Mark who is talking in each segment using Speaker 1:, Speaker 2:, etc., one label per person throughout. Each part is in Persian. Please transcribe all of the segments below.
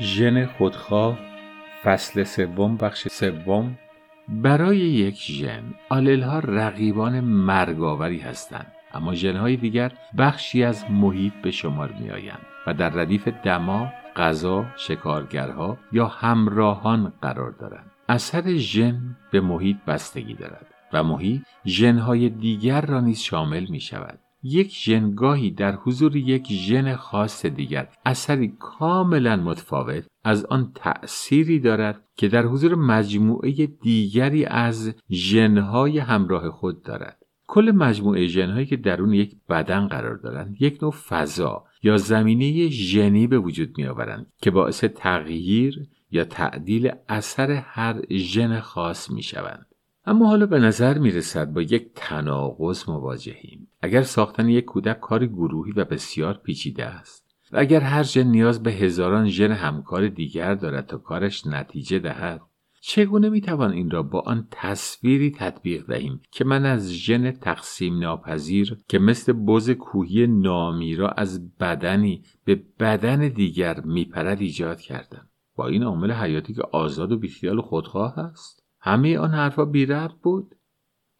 Speaker 1: ژن خودخواه فصل سوم بخش سوم. برای یک ژن آلل ها رقیبان مرگاوری هستند اما ژن های دیگر بخشی از محیط به شمار می آیند و در ردیف دما غذا شکارگرها یا همراهان قرار دارند. اثر ژن به محیط بستگی دارد و محیط ژنهای دیگر را نیز شامل می شود یک ژن در حضور یک ژن خاص دیگر. اثری کاملا متفاوت از آن تأثیری دارد که در حضور مجموعه دیگری از ژنهای همراه خود دارد. کل مجموعه ژنهایی که درون یک بدن قرار دارند یک نوع فضا یا زمینه ژنی به وجود می آورند که باعث تغییر یا تعدیل اثر هر ژن خاص می شوند اما حالا به نظر می رسد با یک تناقض مواجهیم. اگر ساختن یک کودک کار گروهی و بسیار پیچیده است و اگر هر ژن نیاز به هزاران ژن همکار دیگر دارد تا کارش نتیجه دهد چگونه می‌توان این را با آن تصویری تطبیق دهیم که من از ژن تقسیم ناپذیر که مثل بز کوهی نامیرا از بدنی به بدن دیگر میپرد ایجاد کردم؟ با این عامل حیاتی که آزاد و بیخیال خودخواه است؟ همه آن حرفها بی بود.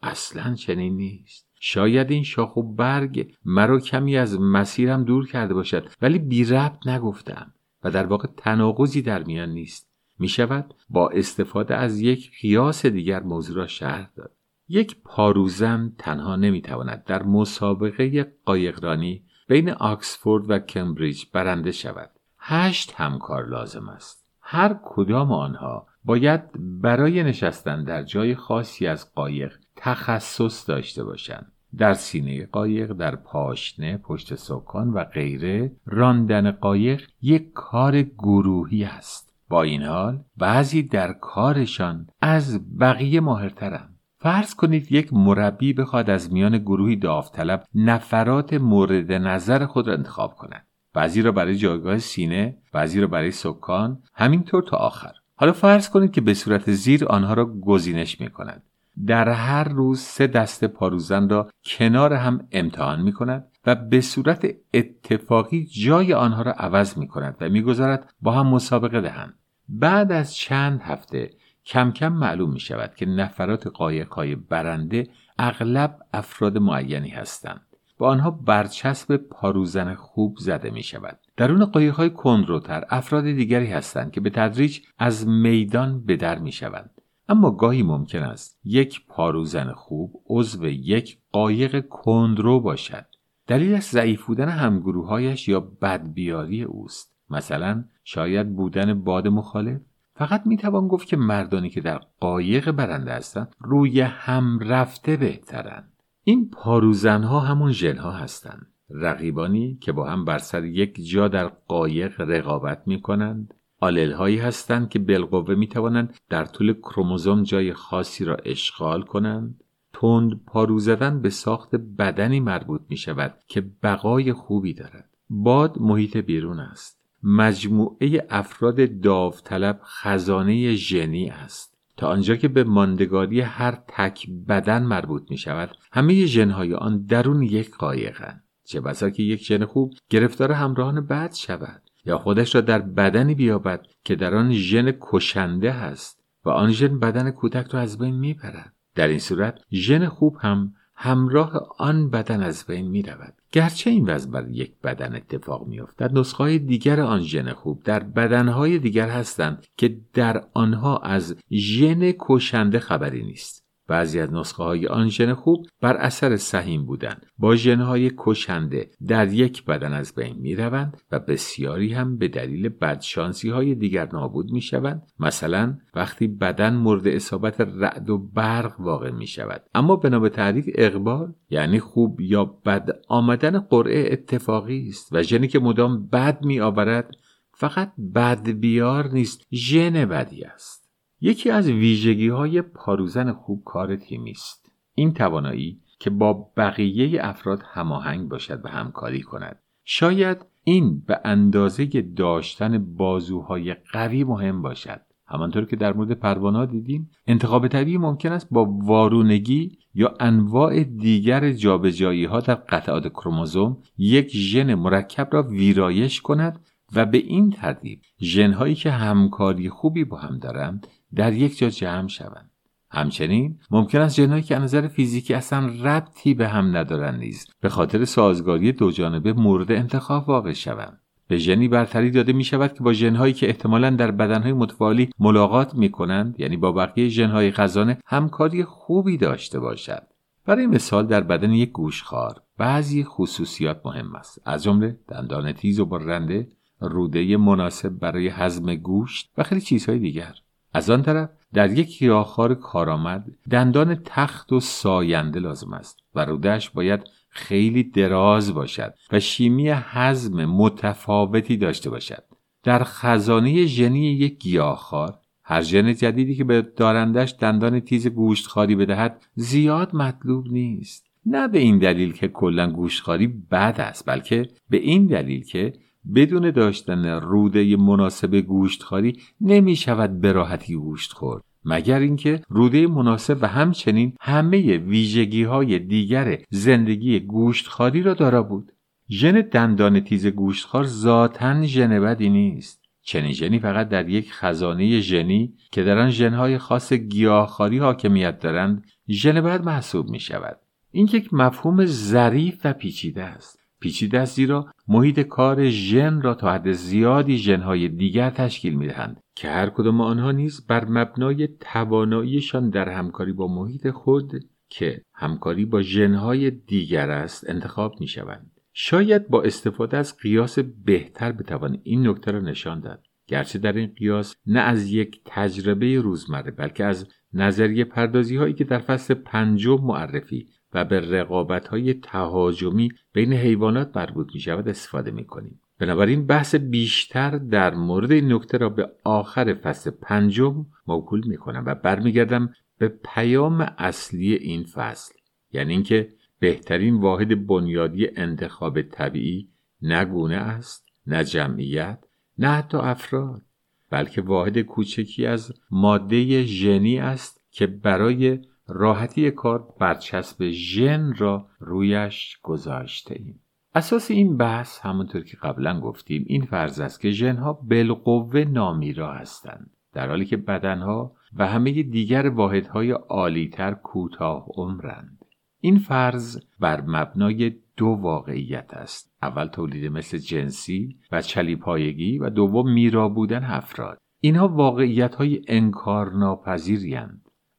Speaker 1: اصلا چنین نیست. شاید این شاخ و برگ مرا کمی از مسیرم دور کرده باشد ولی بی ربط نگفتم و در واقع تناقضی در میان نیست. می شود با استفاده از یک قیاس دیگر موضوع را شرح داد. یک پاروزن تنها نمی‌تواند در مسابقه قایقرانی بین آکسفورد و کمبریج برنده شود. هشت همکار لازم است. هر کدام آنها باید برای نشستن در جای خاصی از قایق تخصص داشته باشند. در سینه قایق در پاشنه پشت سکان و غیره راندن قایق یک کار گروهی است. با این حال بعضی در کارشان از بقیه ماهرترند فرض کنید یک مربی بخواد از میان گروهی داوطلب نفرات مورد نظر خود را انتخاب کند. بعضی را برای جایگاه سینه بعضی را برای سکان. همینطور تا آخر. حالا فرض کنید که به صورت زیر آنها را گزینش می کند در هر روز سه دسته پاروزن را کنار هم امتحان می کند و به صورت اتفاقی جای آنها را عوض می کند و می‌گذارد با هم مسابقه دهند. بعد از چند هفته کم کم معلوم می شود که نفرات قایقهای برنده اغلب افراد معینی هستند. با آنها برچسب پاروزن خوب زده می شود درون قایقهای کندروتر افراد دیگری هستند که به تدریج از میدان به در می شوند اما گاهی ممکن است یک پاروزن خوب عضو یک قایق کندرو باشد. دلیل از ضعیف بودن همگروههایش یا بدبیاری اوست. مثلا شاید بودن باد مخالف. فقط می‌توان گفت که مردانی که در قایق برنده هستند روی هم رفته بهترند. این پاروزنها همون ژنها هستند. رقیبانی که با هم بر سر یک جا در قایق رقابت می کنند آلل هایی هستند که بالقوه می توانند در طول کروموزوم جای خاصی را اشغال کنند. تند پارو زدن به ساخت بدنی مربوط می شود که بقای خوبی دارد. باد محیط بیرون است. مجموعه افراد داوطلب خزانه ژنی است. تا آنجا که به ماندگاری هر تک بدن مربوط می شود همه ژنهای آن درون یک قایقند چه بسا که یک ژن خوب گرفتار همراهان بد شود یا خودش را در بدنی بیابد که در آن ژن کشنده هست و آن ژن بدن کودک را از بین می‌برد در این صورت ژن خوب هم همراه آن بدن از بین می رود. گرچه این وضع بر یک بدن اتفاق می افتد نسخه دیگر آن ژن خوب در بدنهای دیگر هستند که در آنها از ژن کشنده خبری نیست بعضی از نسخه های آن ژن خوب بر اثر سهیم بودن با ژنهای کشنده در یک بدن از بین می روند و بسیاری هم به دلیل بدشانسی های دیگر نابود می شوند مثلا وقتی بدن مورد اصابت رعد و برق واقع می شود اما بنا به تعریف اقبال یعنی خوب یا بد آمدن قرعه اتفاقی است و ژنی که مدام بد می آورد فقط بد بیار نیست ژن بدی است. یکی از ویژگی های پاروزن خوب کار تیمی است این توانایی که با بقیه افراد هماهنگ باشد و همکاری کند. شاید این به اندازه داشتن بازوهای قوی مهم باشد. همانطور که در مورد پروانه دیدیم انتخاب طبیعی ممکن است با وارونگی یا انواع دیگر جابجایی ها در قطعات کروموزوم یک ژن مرکب را ویرایش کند و به این ترتیب ژنهایی که همکاری خوبی با هم دارند در یک جا جمع شوند. همچنین ممکن است ژنهایی که از نظر فیزیکی اصلا ربطی به هم ندارند نیز به خاطر سازگاری دو جانبه مورد انتخاب واقع شوند. به ژنی برتری داده می شود که با ژنهایی که احتمالا در بدنهای متوالی ملاقات می کنند یعنی با بقیه ژنهای خزانه همکاری خوبی داشته باشد. برای مثال در بدن یک گوشخوار بعضی خصوصیات مهم است. از جمله دندان تیز و برنده روده مناسب برای هضم گوشت و خیلی چیزهای دیگر. از آن طرف در یک گیاهخوار کارآمد دندان تخت و ساینده لازم است و رودهش باید خیلی دراز باشد و شیمی هضم متفاوتی داشته باشد. در خزانه ژنی یک گیاهخوار هر ژن جدیدی که به دارندش دندان تیز گوشتخواری بدهد زیاد مطلوب نیست. نه به این دلیل که کلا گوشتخواری بد است بلکه به این دلیل که بدون داشتن روده مناسب گوشتخواری نمی شود به راحتی گوشت خورد. مگر اینکه روده مناسب و همچنین همه ویژگی های دیگر زندگی گوشتخواری را دارا بود. ژن دندان تیز گوشتخوار ذاتا ژن بدی نیست. چنین ژنی فقط در یک خزانه ژنی که در آن ژنهای خاص گیاهخواری حاکمیت دارند ژن بد محسوب می شود این یک مفهوم ظریف و پیچیده است. پیچیده است زیرا محیط کار ژن را تا حد زیادی ژنهای دیگر تشکیل می‌دهند که هر کدام آنها نیز بر مبنای تواناییشان در همکاری با محیط خود که همکاری با ژنهای دیگر است انتخاب می شوند. شاید با استفاده از قیاس بهتر بتوان این نکته را نشان داد گرچه در این قیاس نه از یک تجربه روزمره بلکه از نظریه پردازی هایی که در فصل پنجم معرفی و به رقابت های تهاجمی بین حیوانات مربوط می شود استفاده می کنیم. بنابراین بحث بیشتر در مورد این نکته را به آخر فصل پنجم موکول می کنم و برمیگردم به پیام اصلی این فصل یعنی اینکه بهترین واحد بنیادی انتخاب طبیعی نه گونه است نه جمعیت نه حتی افراد بلکه واحد کوچکی از ماده ژنی است که برای راحتی کار برچسب ژن را رویش گذاشته ایم. اساس این بحث همونطور که قبلا گفتیم این فرض است که ژنها بالقوه نامیرا هستند در حالی که بدنها و همه دیگر واحدهای عالیتر کوتاه عمرند. این فرض بر مبنای دو واقعیت است. اول تولید مثل جنسی و چلیپایگی و دوم میرا بودن افراد. اینها واقعیت های انکار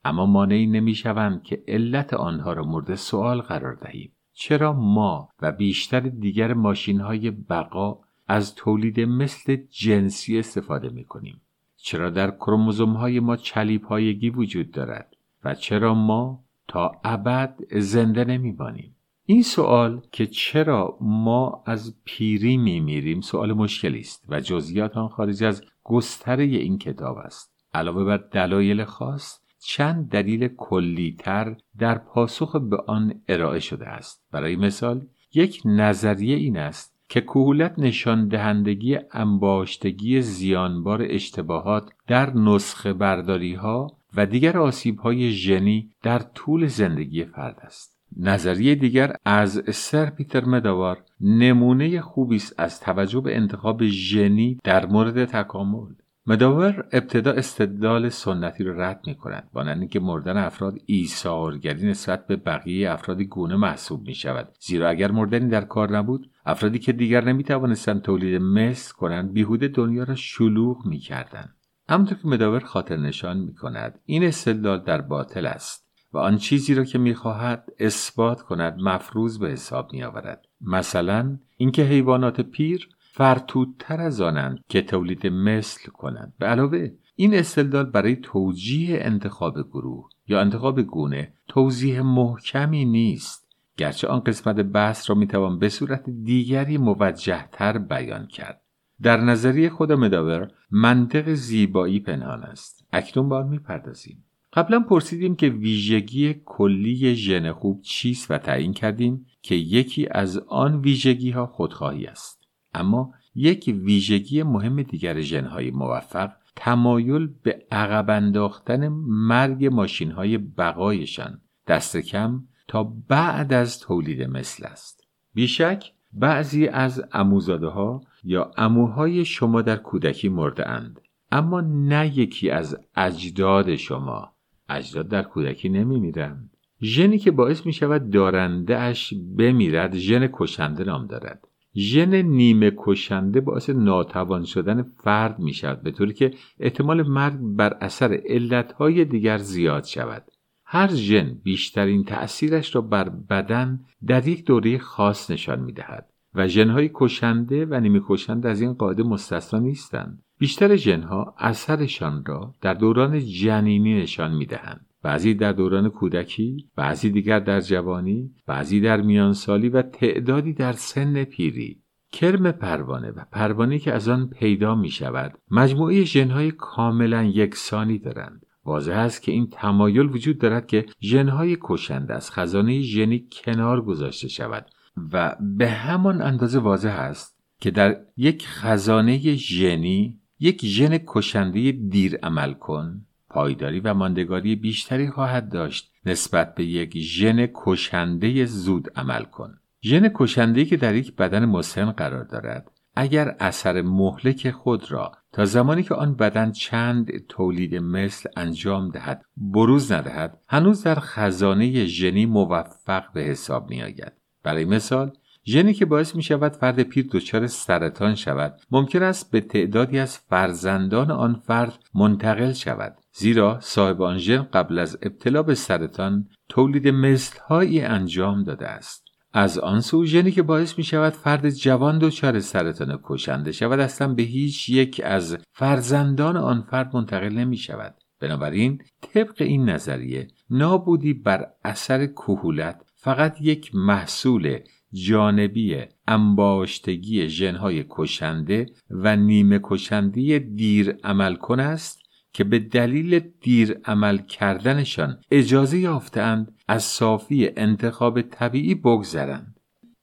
Speaker 1: اما مانعی نمی‌شوند که علت آنها را مورد سوال قرار دهیم. چرا ما و بیشتر دیگر ماشین های بقا از تولید مثل جنسی استفاده می کنیم؟ چرا در کروموزوم های ما چلیپایگی وجود دارد و چرا ما تا ابد زنده نمیمانیم؟ این سوال که چرا ما از پیری میمیریم سوال مشکلی است و جزئیات آن خارج از گستره این کتاب است. علاوه بر دلایل خاص چند دلیل کلیتر در پاسخ به آن ارائه شده است. برای مثال یک نظریه این است که کهولت نشان دهندگی انباشتگی زیانبار اشتباهات در نسخه برداری ها و دیگر آسیب های ژنی در طول زندگی فرد است. نظریه دیگر از سر پیتر مداوار نمونه خوبی است از توجه به انتخاب ژنی در مورد تکامل. مداور ابتدا استدلال سنتی را رد می کند مانند اینکه مردن افراد ایثارگری نسبت به بقیه افراد گونه محسوب می شود زیرا اگر مردنی در کار نبود افرادی که دیگر نمی توانستند تولید مثل کنند بیهوده دنیا را شلوغ می کردند همونطور که مداور خاطر نشان می کند این استدلال در باطل است و آن چیزی را که می‌خواهد اثبات کند مفروض به حساب می آورد مثلا اینکه حیوانات پیر فرتودتر از آنند که تولید مثل کنند. به علاوه این استدلال برای توجیه انتخاب گروه یا انتخاب گونه توضیح محکمی نیست گرچه آن قسمت بحث را می‌توان به صورت دیگری موجهتر بیان کرد. در نظریه خود مداور منطق زیبایی پنهان است. اکنون به آن می‌پردازیم. قبلا پرسیدیم که ویژگی کلی ژن خوب چیست و تعیین کردیم که یکی از آن ویژگی ها خودخواهی است. اما یک ویژگی مهم دیگر ژنهای موفق تمایل به عقب انداختن مرگ ماشین های بقایشان دست کم تا بعد از تولید مثل است. بیشک بعضی از اموزاده ها یا اموهای شما در کودکی مرده اند اما نه یکی از اجداد شما. اجداد در کودکی نمیمیرند. ژنی که باعث می شود دارنده اش بمیرد ژن کشنده نام دارد. ژن نیمه کشنده باعث ناتوان شدن فرد می شود به طوری که احتمال مرگ بر اثر علتهای دیگر زیاد شود. هر ژن بیشترین تأثیرش را بر بدن در یک دوره خاص نشان می دهد و ژنهای کشنده و نیمه کشنده از این قاعده مستثنا نیستند. بیشتر ژنها اثرشان را در دوران جنینی نشان می دهند بعضی در دوران کودکی، بعضی دیگر در جوانی، بعضی در میانسالی و تعدادی در سن پیری. کرم پروانه و پروانه که از آن پیدا می شود مجموعه ژنهای کاملا یکسانی دارند واضح است که این تمایل وجود دارد که ژنهای کشنده از خزانه ژنی کنار گذاشته شود و به همان اندازه واضح است که در یک خزانه ژنی یک ژن کشنده دیر عمل کن پایداری و ماندگاری بیشتری خواهد داشت. نسبت به یک ژن کشنده زود عمل کن. ژن کشنده که در یک بدن مسن قرار دارد اگر اثر مهلک خود را تا زمانی که آن بدن چند تولید مثل انجام دهد بروز ندهد هنوز در خزانه ژنی موفق به حساب می آید. برای مثال ژنی که باعث می شود فرد پیر دچار سرطان شود ممکن است به تعدادی از فرزندان آن فرد منتقل شود. زیرا صاحب آن ژن قبل از ابتلا به سرطان تولید مثلهایی انجام داده است. از آن سو ژنی که باعث می شود فرد جوان دچار سرطان کشنده شود اصلا به هیچ یک از فرزندان آن فرد منتقل نمی شود. بنابراین طبق این نظریه نابودی بر اثر کهولت فقط یک محصول جانبی انباشتگی ژنهای کشنده و نیمه کشنده دیر عمل کن است. که به دلیل دیر عمل کردنشان اجازه یافتند از صافی انتخاب طبیعی بگذرند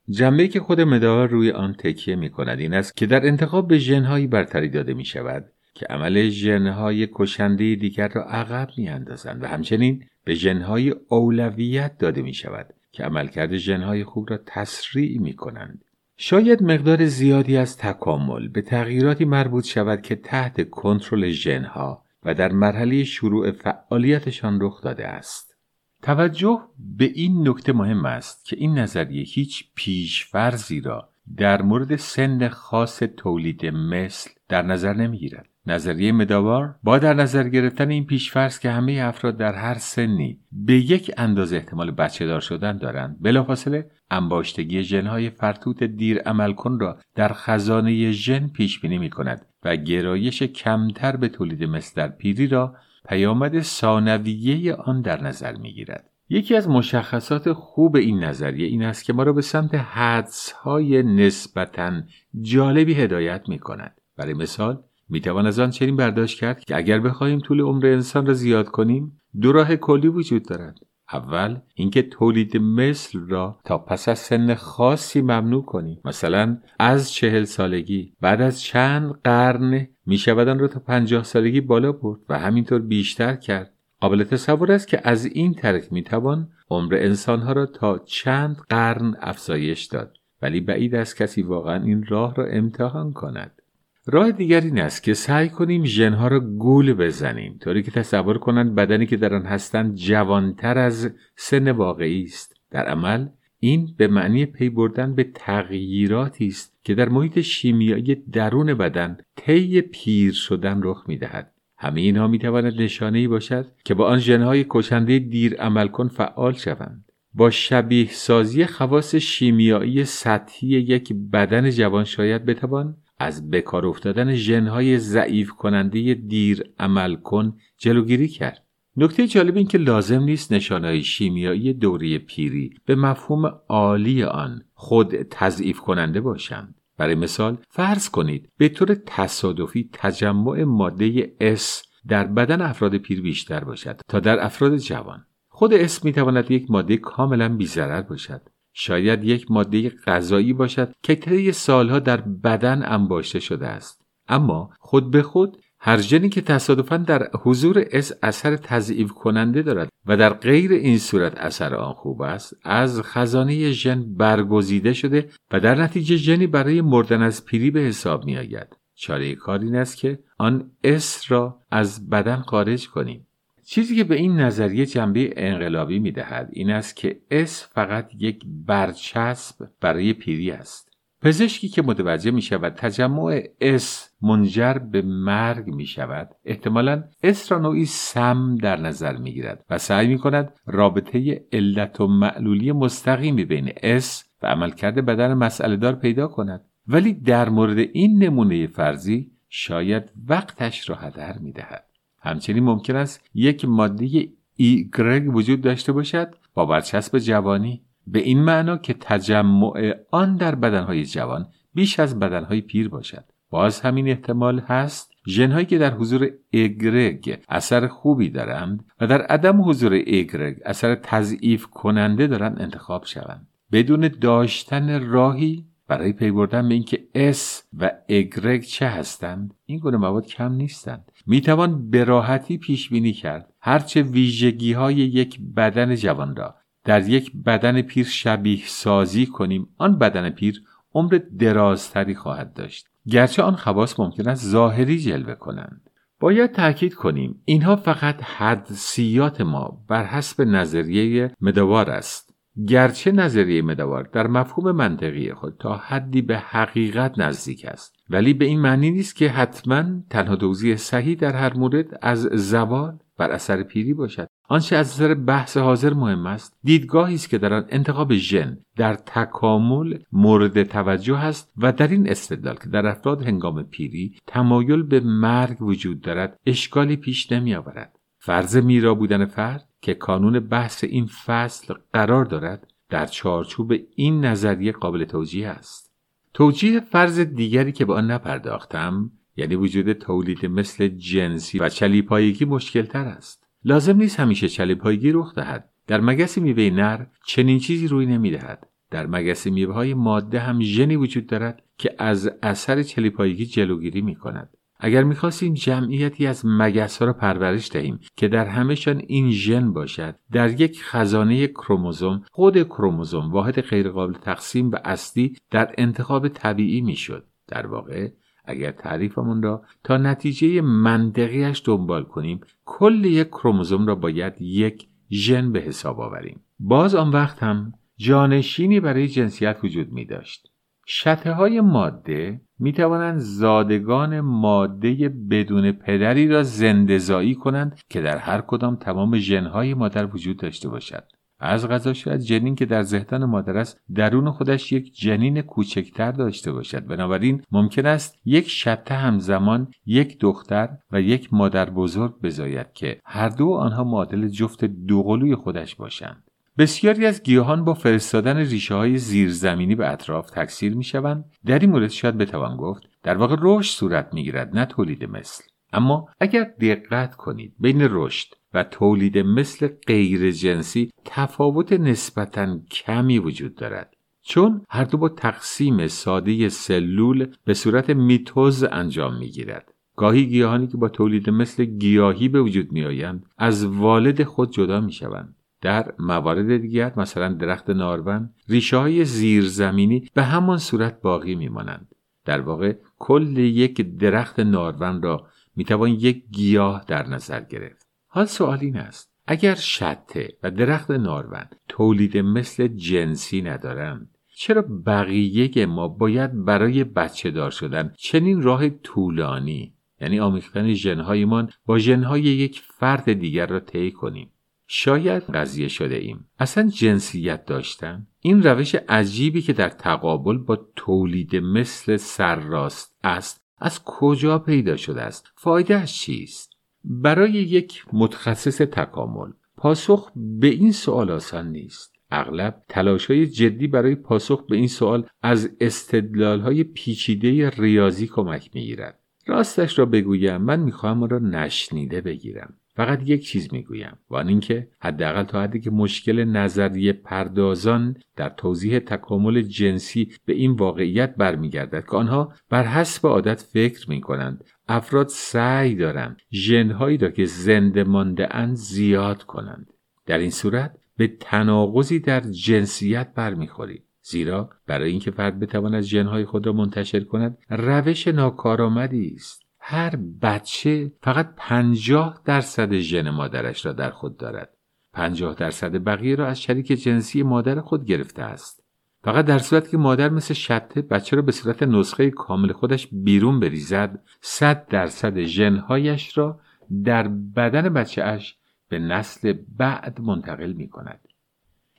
Speaker 1: جنبه که خود مدار روی آن تکیه می کند این است که در انتخاب به ژنهایی برتری داده می شود که عمل ژنهای کشنده دیگر را عقب می اندازند و همچنین به ژنهای اولویت داده می شود که عملکرد ژنهای خوب را تسریع می کنند. شاید مقدار زیادی از تکامل به تغییراتی مربوط شود که تحت کنترل ژنها و در مرحله شروع فعالیتشان رخ داده است. توجه به این نکته مهم است که این نظریه هیچ پیشفرزی را در مورد سن خاص تولید مثل در نظر نمی‌گیرد. نظریه مداوار با در نظر گرفتن این پیشفرض که همه افراد در هر سنی به یک اندازه احتمال بچه دار شدن دارند بلافاصله انباشتگی ژنهای فرتوت دیر عمل کن را در خزانه ژن پیش بینی می کند و گرایش کمتر به تولید مثل در پیری را پیامد ثانویه آن در نظر می گیرد. یکی از مشخصات خوب این نظریه این است که ما را به سمت حدس های نسبتا جالبی هدایت می کند. برای مثال می‌توان از آن چنین برداشت کرد که اگر بخواهیم طول عمر انسان را زیاد کنیم دو راه کلی وجود دارد اول اینکه تولید مثل را تا پس از سن خاصی ممنوع کنیم. مثلا از چهل سالگی بعد از چند قرن می شود آن را تا پنجاه سالگی بالا برد و همینطور بیشتر کرد. قابل تصور است که از این طریق می توان عمر انسانها را تا چند قرن افزایش داد. ولی بعید است کسی واقعا این راه را امتحان کند. راه دیگر این است که سعی کنیم ژنها را گول بزنیم. طوری که تصور کنند بدنی که در آن هستند جوانتر از سن واقعی است. در عمل این به معنی پی بردن به تغییراتی است که در محیط شیمیایی درون بدن طی پیر شدن رخ می‌دهد. همه اینها می‌تواند نشانه ای باشد که با آن ژنهای کشنده دیر عمل کن فعال شوند. با شبیه سازی خواص شیمیایی سطحی یک بدن جوان شاید بتوان از بکار افتادن ژنهای ضعیف کننده دیر عمل کن جلوگیری کرد. نکته جالب این که لازم نیست نشانهای شیمیایی دوره پیری به مفهوم عالی آن خود تضعیف کننده باشند. برای مثال فرض کنید به طور تصادفی تجمع ماده S در بدن افراد پیر بیشتر باشد تا در افراد جوان. خود S می تواند یک ماده کاملا بیزرر باشد شاید یک ماده غذایی باشد که طی سالها در بدن انباشته شده است. اما خود به خود هر ژنی که تصادفا در حضور S اثر تضعیف کننده دارد و در غیر این صورت اثر آن خوب است از خزانه ژن برگزیده شده و در نتیجه ژنی برای مردن از پیری به حساب می آید چاره کار این است که آن S را از بدن خارج کنیم. چیزی که به این نظریه جنبه انقلابی می دهد این است که S فقط یک برچسب برای پیری است پزشکی که متوجه می شود تجمع S منجر به مرگ می شود احتمالا S را نوعی سم در نظر می گیرد و سعی می کند رابطه علت و معلولی مستقیمی بین S و عملکرد بدن مسئله دار پیدا کند ولی در مورد این نمونه فرضی شاید وقتش را هدر می دهد. همچنین ممکن است یک ماده ایگرگ وجود داشته باشد با برچسب جوانی. به این معنا که تجمع آن در بدنهای جوان بیش از بدنهای پیر باشد. باز همین احتمال هست. ژنهایی که در حضور ایگرگ اثر خوبی دارند و در عدم حضور ایگرگ اثر تضعیف کننده دارند انتخاب شوند. بدون داشتن راهی برای پی بردن به اینکه S و ایگرگ چه هستند این گونه مواد کم نیستند. می‌توان به راحتی پیش بینی کرد. هرچه ویژگی های یک بدن جوان را در یک بدن پیر شبیه سازی کنیم آن بدن پیر عمر درازتری خواهد داشت. گرچه آن خواص ممکن است ظاهری جلوه کنند. باید تاکید کنیم اینها فقط حدسیات ما بر حسب نظریه مدوار است. گرچه نظریه مدوار در مفهوم منطقی خود تا حدی به حقیقت نزدیک است ولی به این معنی نیست که حتما تنها توضیح صحیح در هر مورد از زوال بر اثر پیری باشد. آنچه از نظر بحث حاضر مهم است دیدگاهی است که در آن انتخاب ژن در تکامل مورد توجه است و در این استدلال که در افراد هنگام پیری تمایل به مرگ وجود دارد اشکالی پیش نمی آورد فرض میرا بودن فرد که کانون بحث این فصل قرار دارد در چارچوب این نظریه قابل توجیه است. توجیه فرض دیگری که به آن نپرداختم یعنی وجود تولید مثل جنسی و چلیپایگی مشکل تر است. لازم نیست همیشه چلیپایگی رخ دهد. در مگس میوه نر چنین چیزی روی نمی‌دهد. در مگس میوه های ماده هم ژنی وجود دارد که از اثر چلیپایگی جلوگیری می کند اگر می‌خواستیم جمعیتی از مگس ها را پرورش دهیم که در همهشان این ژن باشد در یک خزانه کروموزوم خود کروموزوم واحد غیرقابل تقسیم و اصلی در انتخاب طبیعی می‌شد. در واقع اگر تعریفمون را تا نتیجه منطقیش دنبال کنیم کل یک کروموزوم را باید یک ژن به حساب آوریم. باز آن وقت هم جانشینی برای جنسیت وجود می داشت شته های ماده می توانند زادگان ماده بدون پدری را زندزایی کنند که در هر کدام تمام ژنهای مادر وجود داشته باشد. از غذا شاید جنین که در ذهن مادر است درون خودش یک جنین کوچکتر داشته باشد. بنابراین ممکن است یک شته همزمان یک دختر و یک مادر بزرگ بزاید که هر دو آنها معادل جفت دوقلوی خودش باشند. بسیاری از گیاهان با فرستادن ریشه های زیرزمینی به اطراف تکثیر می شوند در این مورد شاید بتوان گفت در واقع رشد صورت می گیرد نه تولید مثل. اما اگر دقت کنید بین رشد و تولید مثل غیر جنسی تفاوت نسبتا کمی وجود دارد. چون هر دو با تقسیم ساده سلول به صورت میتوز انجام می‌گیرد. گاهی گیاهانی که با تولید مثل گیاهی به وجود می آیند از والد خود جدا می شوند. در موارد دیگر مثلا درخت نارون ریشه های زیرزمینی به همان صورت باقی می مانند. در واقع کل یک درخت نارون را می توان یک گیاه در نظر گرفت. حال سوال این است اگر شته و درخت نارون تولید مثل جنسی ندارند چرا بقیه ما باید برای بچه دار شدن چنین راه طولانی یعنی آمیختن ژنهایمان با ژنهای یک فرد دیگر را طی کنیم شاید قضیه شده ایم. اصلا جنسیت داشتن این روش عجیبی که در تقابل با تولید مثل سرراست است از کجا پیدا شده است؟ فایدهش چیست؟ برای یک متخصص تکامل پاسخ به این سوال آسان نیست. اغلب تلاش های جدی برای پاسخ به این سوال از استدلال های پیچیده ریاضی کمک می‌گیرد. راستش را بگویم من می‌خواهم را نشنیده بگیرم. فقط یک چیز می‌گویم و آن اینکه حداقل تا حدی که مشکل نظریه پردازان در توضیح تکامل جنسی به این واقعیت برمیگردد که آنها بر حسب عادت فکر می کنند افراد سعی دارند ژنهایی را که زنده مانده اند زیاد کنند. در این صورت به تناقضی در جنسیت برمیخورید زیرا برای اینکه فرد بتواند ژنهای خود را منتشر کند روش ناکارآمدی است. هر بچه فقط پنجاه درصد ژن مادرش را در خود دارد. پنجاه درصد بقیه را از شریک جنسی مادر خود گرفته است. فقط در صورت که مادر مثل شته بچه را به صورت نسخه کامل خودش بیرون بریزد صد درصد ژنهایش را در بدن بچه اش به نسل بعد منتقل می کند.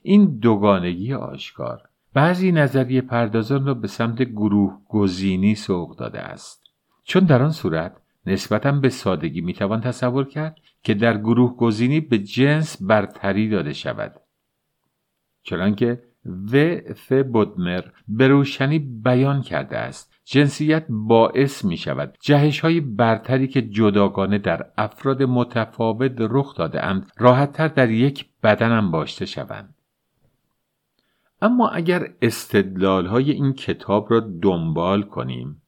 Speaker 1: این دوگانگی آشکار بعضی نظریه پردازان را به سمت گروه گزینی سوق داده است. چون در آن صورت نسبتا به سادگی می توان تصور کرد که در گروه گزینی به جنس برتری داده شود. چنانکه و ف بودمر به روشنی بیان کرده است. جنسیت باعث می شود جهش های برتری که جداگانه در افراد متفاوت رخ داده اند راحتتر در یک بدن انباشته شوند. اما اگر استدلال های این کتاب را دنبال کنیم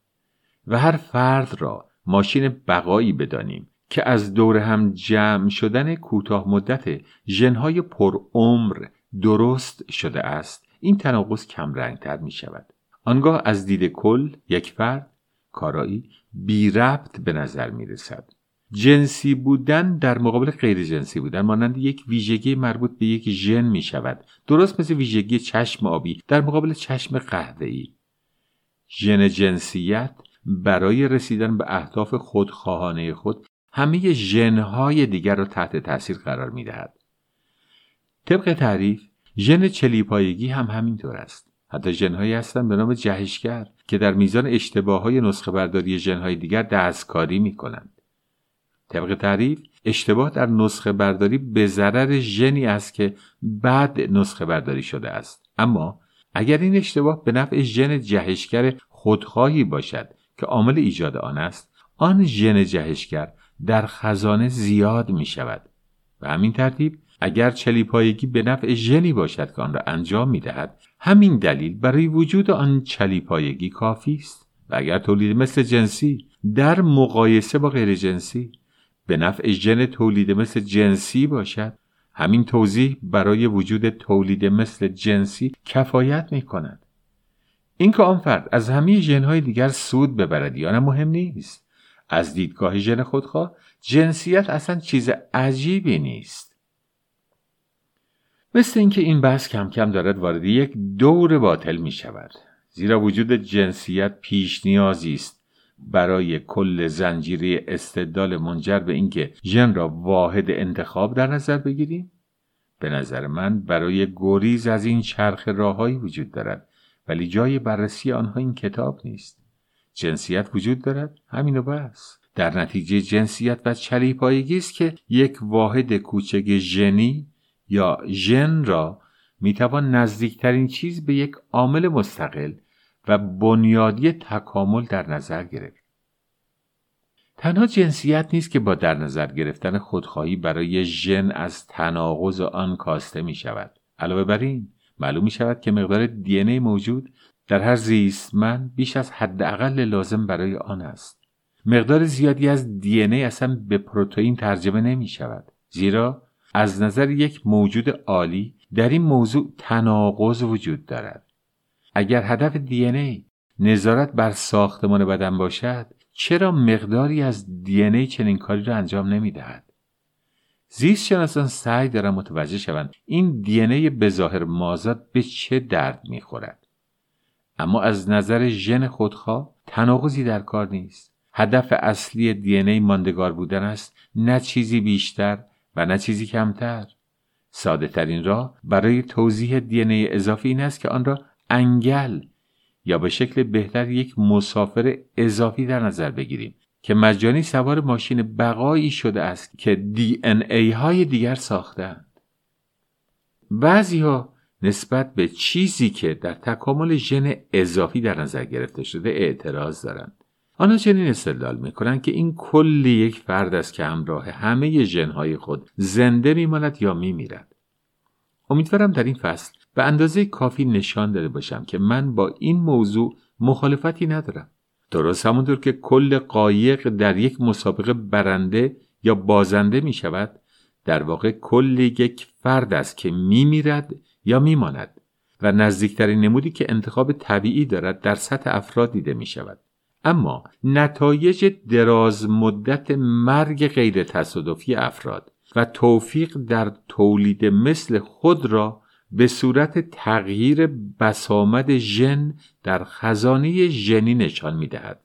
Speaker 1: و هر فرد را ماشین بقایی بدانیم که از دور هم جمع شدن کوتاه مدت ژنهای پرعمر درست شده است. این تناقض کم رنگتر می شود آنگاه از دید کل یک فرد کارایی بی ربط به نظر می رسد جنسی بودن در مقابل غیر جنسی بودن مانند یک ویژگی مربوط به یک ژن می شود درست مثل ویژگی چشم آبی در مقابل چشم قهوه‌ای. ژن جنسیت برای رسیدن به اهداف خودخواهانه خود همه ژنهای دیگر را تحت تاثیر قرار می دهد. طبق تعریف ژن چلیپایگی هم همینطور است حتی ژنهایی هستند به نام جهشگر که در میزان اشتباه های نسخه برداری ژنهای دیگر دستکاری می کنند. طبق تعریف اشتباه در نسخه برداری به ضرر ژنی است که بعد نسخه برداری شده است اما اگر این اشتباه به نفع ژن جهشگر خودخواهی باشد که عامل ایجاد آن است آن ژن جهشگر در خزانه زیاد می شود و همین ترتیب اگر چلیپایگی به نفع ژنی باشد که آن را انجام می دهد همین دلیل برای وجود آن چلیپایگی کافی است. و اگر تولید مثل جنسی در مقایسه با غیر جنسی به نفع ژن تولید مثل جنسی باشد همین توضیح برای وجود تولید مثل جنسی کفایت می کند اینکه آن فرد از همه ژنهای دیگر سود ببرد یا نه مهم نیست. از دیدگاه ژن خودخواه جنسیت اصلا چیز عجیبی نیست. مثل اینکه این بحث کم کم دارد وارد یک دور باطل می شود زیرا وجود جنسیت پیش نیازی است برای کل زنجیره استدلال منجر به اینکه ژن را واحد انتخاب در نظر بگیریم. به نظر من برای گریز از این چرخ راههایی وجود دارد. ولی جای بررسی آنها این کتاب نیست. جنسیت وجود دارد همین و بس. در نتیجه جنسیت و چلیپایگی است که یک واحد کوچک ژنی یا ژن را می‌توان نزدیکترین چیز به یک عامل مستقل و بنیادی تکامل در نظر گرفت. تنها جنسیت نیست که با در نظر گرفتن خودخواهی برای ژن از تناقض آن کاسته می شود علاوه بر این معلوم می شود که مقدار دی موجود در هر زیستمند بیش از حداقل لازم برای آن است مقدار زیادی از دی اصلا به پروتئین ترجمه نمی شود زیرا از نظر یک موجود عالی در این موضوع تناقض وجود دارد اگر هدف دی ای نظارت بر ساختمان بدن باشد چرا مقداری از دی چنین کاری را انجام نمی دهد؟ زیست شناسان سعی دارن متوجه شوند این دی ای به ظاهر مازاد به چه درد می خورد. اما از نظر ژن خودخواه تناقضی در کار نیست. هدف اصلی دی ای ماندگار بودن است نه چیزی بیشتر و نه چیزی کمتر. ساده ترین راه برای توضیح دی ای اضافی این است که آن را انگل یا به شکل بهتر یک مسافر اضافی در نظر بگیریم که مجانی سوار ماشین بقایی شده است که دی ان ای های دیگر ساختند بعضی ها نسبت به چیزی که در تکامل ژن اضافی در نظر گرفته شده اعتراض دارند. آنها چنین استدلال می‌کنند که این کل یک فرد است که همراه همه ژنهای خود زنده میماند یا میمیرد. امیدوارم در این فصل به اندازه کافی نشان داده باشم که من با این موضوع مخالفتی ندارم. درست همونطور که کل قایق در یک مسابقه برنده یا بازنده می شود در واقع کل یک فرد است که می میرد یا می ماند و نزدیکترین نمودی که انتخاب طبیعی دارد در سطح افراد دیده می شود. اما نتایج دراز مدت مرگ غیر تصادفی افراد و توفیق در تولید مثل خود را به صورت تغییر بسامد ژن در خزانه ژنی نشان می دهد.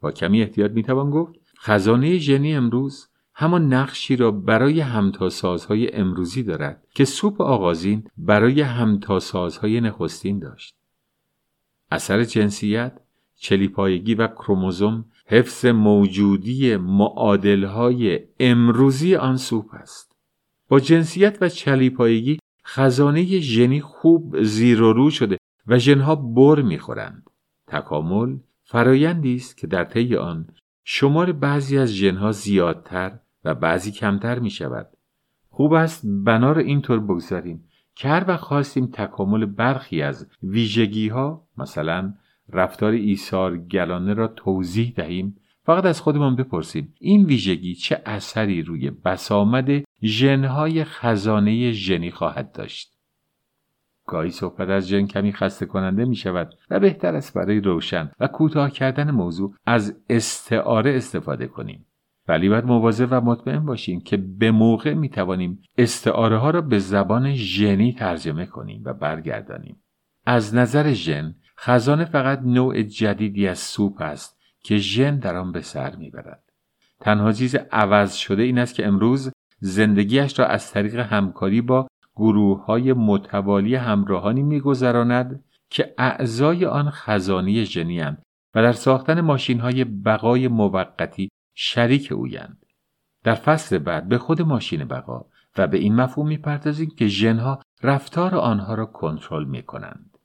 Speaker 1: با کمی احتیاط می توان گفت خزانه ژنی امروز همان نقشی را برای همتاسازهای امروزی دارد که سوپ آغازین برای همتاسازهای نخستین داشت. اثر جنسیت، چلیپایگی و کروموزوم حفظ موجودی معادلهای امروزی آن سوپ است. با جنسیت و چلیپایگی خزانه ژنی خوب زیر و رو شده و ژنها بر می‌خورند. تکامل فرایندی است که در طی آن شمار بعضی از ژنها زیادتر و بعضی کمتر می شود. خوب است بنا را اینطور بگذاریم که هر وقت خواستیم تکامل برخی از ویژگی ها مثلا رفتار ایثار گلانه را توضیح دهیم فقط از خودمان بپرسیم این ویژگی چه اثری روی بسامد ژنهای خزانه ژنی خواهد داشت؟ گاهی صحبت از ژن کمی خسته کننده می شود و بهتر است برای روشن و کوتاه کردن موضوع از استعاره استفاده کنیم. ولی باید مواظب و مطمئن باشیم که به موقع می توانیم استعاره ها را به زبان ژنی ترجمه کنیم و برگردانیم. از نظر ژن خزانه فقط نوع جدیدی از سوپ است که ژن در آن به سر می‌برد. تنها چیز عوض شده این است که امروز زندگیش را از طریق همکاری با گروه های متوالی همراهانی میگذراند که اعضای آن خزانه ژنی و در ساختن ماشین های بقای موقتی شریک اویند. در فصل بعد به خود ماشین بقا و به این مفهوم می‌پردازیم که ژنها رفتار آنها را کنترل می‌کنند.